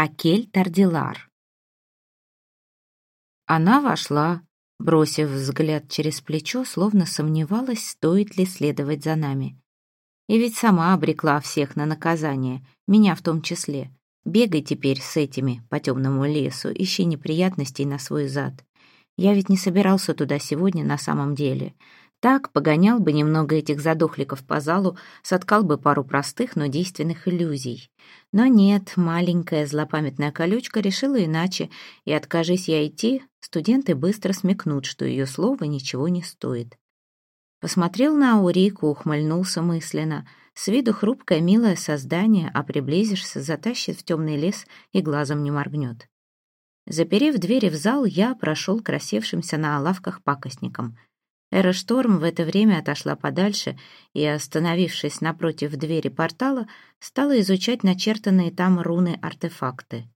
Акель Тардилар. Она вошла, бросив взгляд через плечо, словно сомневалась, стоит ли следовать за нами. И ведь сама обрекла всех на наказание, меня в том числе. Бегай теперь с этими по темному лесу, ищи неприятностей на свой зад. Я ведь не собирался туда сегодня на самом деле. Так погонял бы немного этих задохликов по залу, соткал бы пару простых, но действенных иллюзий. Но нет, маленькая злопамятная колючка решила иначе, и, откажись я идти, студенты быстро смекнут, что ее слово ничего не стоит. Посмотрел на Аурику, ухмыльнулся мысленно. С виду хрупкое, милое создание, а приблизишься, затащит в темный лес и глазом не моргнет. Заперев двери в зал, я прошел к рассевшимся на лавках пакостникам — Эра Шторм в это время отошла подальше и, остановившись напротив двери портала, стала изучать начертанные там руны-артефакты.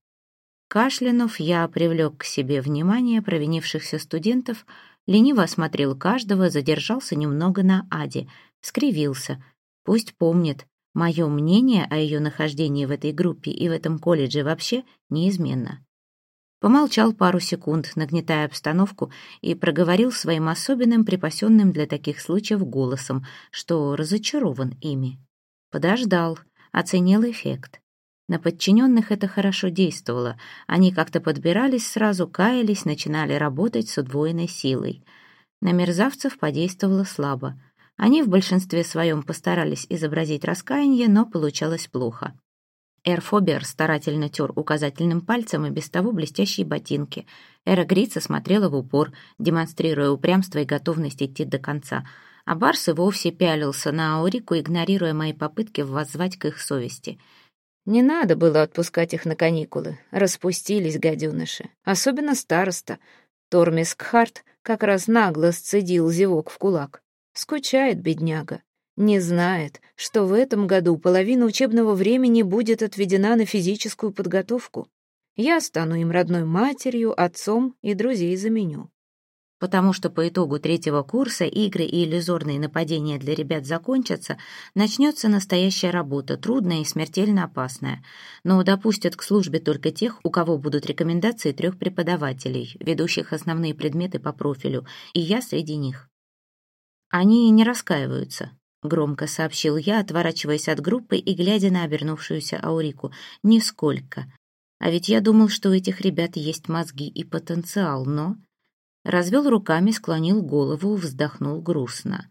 Кашлянув, я привлек к себе внимание провинившихся студентов, лениво осмотрел каждого, задержался немного на Аде, скривился. Пусть помнит, мое мнение о ее нахождении в этой группе и в этом колледже вообще неизменно. Помолчал пару секунд, нагнетая обстановку, и проговорил своим особенным, припасенным для таких случаев голосом, что разочарован ими. Подождал, оценил эффект. На подчиненных это хорошо действовало. Они как-то подбирались сразу, каялись, начинали работать с удвоенной силой. На мерзавцев подействовало слабо. Они в большинстве своем постарались изобразить раскаяние, но получалось плохо. Эрфобер старательно тер указательным пальцем и без того блестящие ботинки. Эра Грица смотрела в упор, демонстрируя упрямство и готовность идти до конца. А Барс и вовсе пялился на Аурику, игнорируя мои попытки воззвать к их совести. Не надо было отпускать их на каникулы. Распустились гаденыши. Особенно староста. Тормис Кхарт как раз нагло сцедил зевок в кулак. Скучает бедняга не знает, что в этом году половина учебного времени будет отведена на физическую подготовку. Я стану им родной матерью, отцом и друзей заменю. Потому что по итогу третьего курса игры и иллюзорные нападения для ребят закончатся, начнется настоящая работа, трудная и смертельно опасная. Но допустят к службе только тех, у кого будут рекомендации трех преподавателей, ведущих основные предметы по профилю, и я среди них. Они не раскаиваются, громко сообщил я, отворачиваясь от группы и глядя на обернувшуюся Аурику. Нисколько. А ведь я думал, что у этих ребят есть мозги и потенциал, но... Развел руками, склонил голову, вздохнул грустно.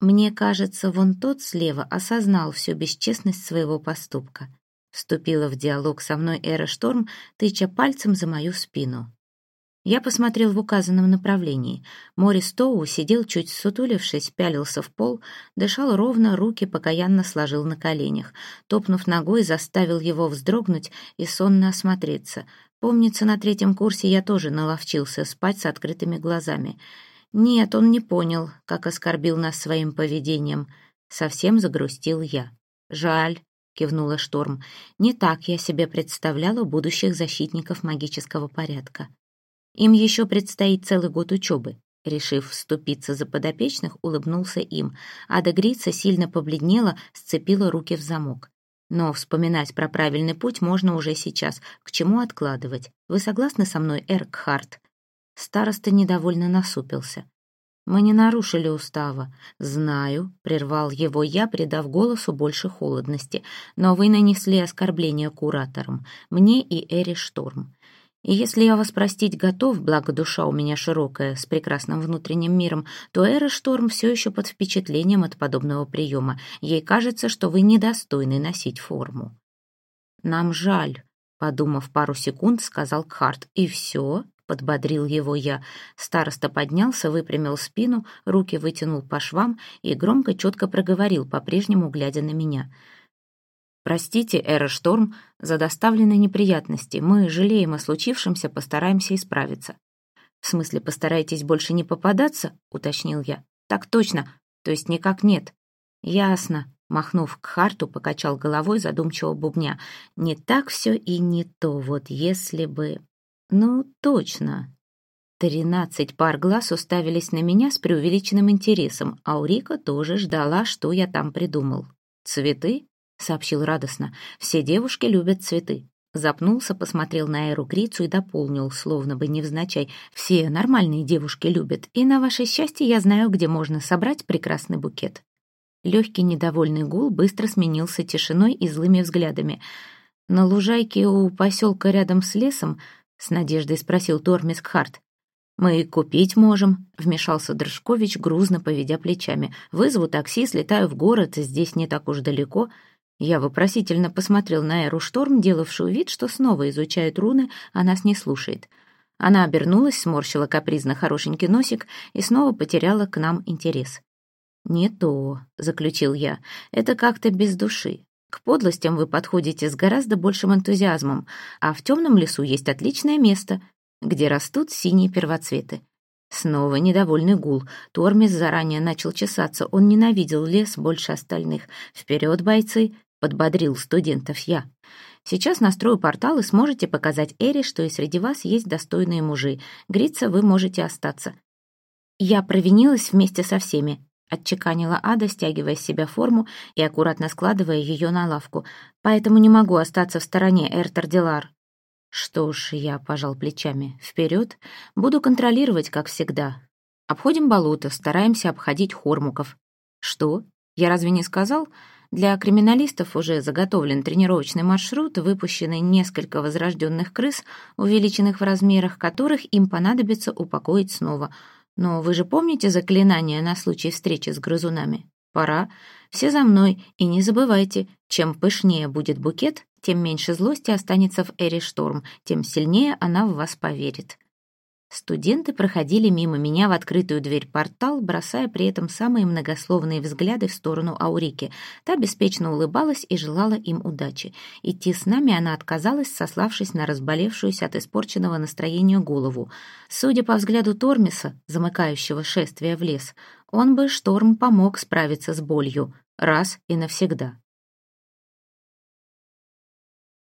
Мне кажется, вон тот слева осознал всю бесчестность своего поступка. Вступила в диалог со мной Эра Шторм, тыча пальцем за мою спину. Я посмотрел в указанном направлении. Морис Тоу сидел чуть сутулившись, пялился в пол, дышал ровно, руки покаянно сложил на коленях. Топнув ногой, заставил его вздрогнуть и сонно осмотреться. Помнится, на третьем курсе я тоже наловчился спать с открытыми глазами. Нет, он не понял, как оскорбил нас своим поведением. Совсем загрустил я. «Жаль», — кивнула Шторм. «Не так я себе представляла будущих защитников магического порядка». Им еще предстоит целый год учебы. Решив вступиться за подопечных, улыбнулся им. Ада Грица сильно побледнела, сцепила руки в замок. Но вспоминать про правильный путь можно уже сейчас. К чему откладывать? Вы согласны со мной, Эркхарт? Староста недовольно насупился. Мы не нарушили устава. Знаю, прервал его я, придав голосу больше холодности. Но вы нанесли оскорбление кураторам, мне и Эри Шторм. И если я вас простить готов, благо душа у меня широкая, с прекрасным внутренним миром, то Эра Шторм все еще под впечатлением от подобного приема. Ей кажется, что вы недостойны носить форму. «Нам жаль», — подумав пару секунд, сказал Кхарт. «И все?» — подбодрил его я. Староста поднялся, выпрямил спину, руки вытянул по швам и громко, четко проговорил, по-прежнему глядя на меня — Простите, Эра Шторм, за доставленные неприятности. Мы жалеем о случившемся, постараемся исправиться. В смысле, постарайтесь больше не попадаться, уточнил я. Так точно, то есть никак нет. Ясно. Махнув к Харту, покачал головой задумчиво бубня. Не так все и не то, вот если бы... Ну, точно. Тринадцать пар глаз уставились на меня с преувеличенным интересом, а Урика тоже ждала, что я там придумал. Цветы? Сообщил радостно. «Все девушки любят цветы. Запнулся, посмотрел на Эру Грицу и дополнил, словно бы невзначай. «Все нормальные девушки любят, и на ваше счастье я знаю, где можно собрать прекрасный букет». Легкий недовольный гул быстро сменился тишиной и злыми взглядами. «На лужайке у поселка рядом с лесом?» — с надеждой спросил Тормис Кхарт. «Мы купить можем», — вмешался Дрожкович, грузно поведя плечами. «Вызову такси, слетаю в город, здесь не так уж далеко». Я вопросительно посмотрел на Эру Шторм, делавшую вид, что снова изучает руны, а нас не слушает. Она обернулась, сморщила капризно хорошенький носик и снова потеряла к нам интерес. «Не то», — заключил я, — «это как-то без души. К подлостям вы подходите с гораздо большим энтузиазмом, а в темном лесу есть отличное место где растут синие первоцветы. Снова недовольный гул. Тормис заранее начал чесаться. Он ненавидел лес больше остальных. «Вперед, бойцы!» — подбодрил студентов я. «Сейчас настрою портал и сможете показать Эре, что и среди вас есть достойные мужи. Гриться вы можете остаться». «Я провинилась вместе со всеми», — отчеканила Ада, стягивая с себя форму и аккуратно складывая ее на лавку. «Поэтому не могу остаться в стороне, Эртер Дилар». Что ж, я пожал плечами. Вперед. Буду контролировать, как всегда. Обходим болото, стараемся обходить хормуков. Что? Я разве не сказал? Для криминалистов уже заготовлен тренировочный маршрут, выпущены несколько возрожденных крыс, увеличенных в размерах которых им понадобится упокоить снова. Но вы же помните заклинание на случай встречи с грызунами? Пора. Все за мной, и не забывайте, чем пышнее будет букет, тем меньше злости останется в Эре Шторм, тем сильнее она в вас поверит. Студенты проходили мимо меня в открытую дверь портал, бросая при этом самые многословные взгляды в сторону Аурики. Та беспечно улыбалась и желала им удачи. Идти с нами она отказалась, сославшись на разболевшуюся от испорченного настроения голову. Судя по взгляду Тормиса, замыкающего шествие в лес, он бы шторм помог справиться с болью раз и навсегда.